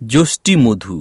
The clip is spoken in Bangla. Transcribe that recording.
যষ্টি মধু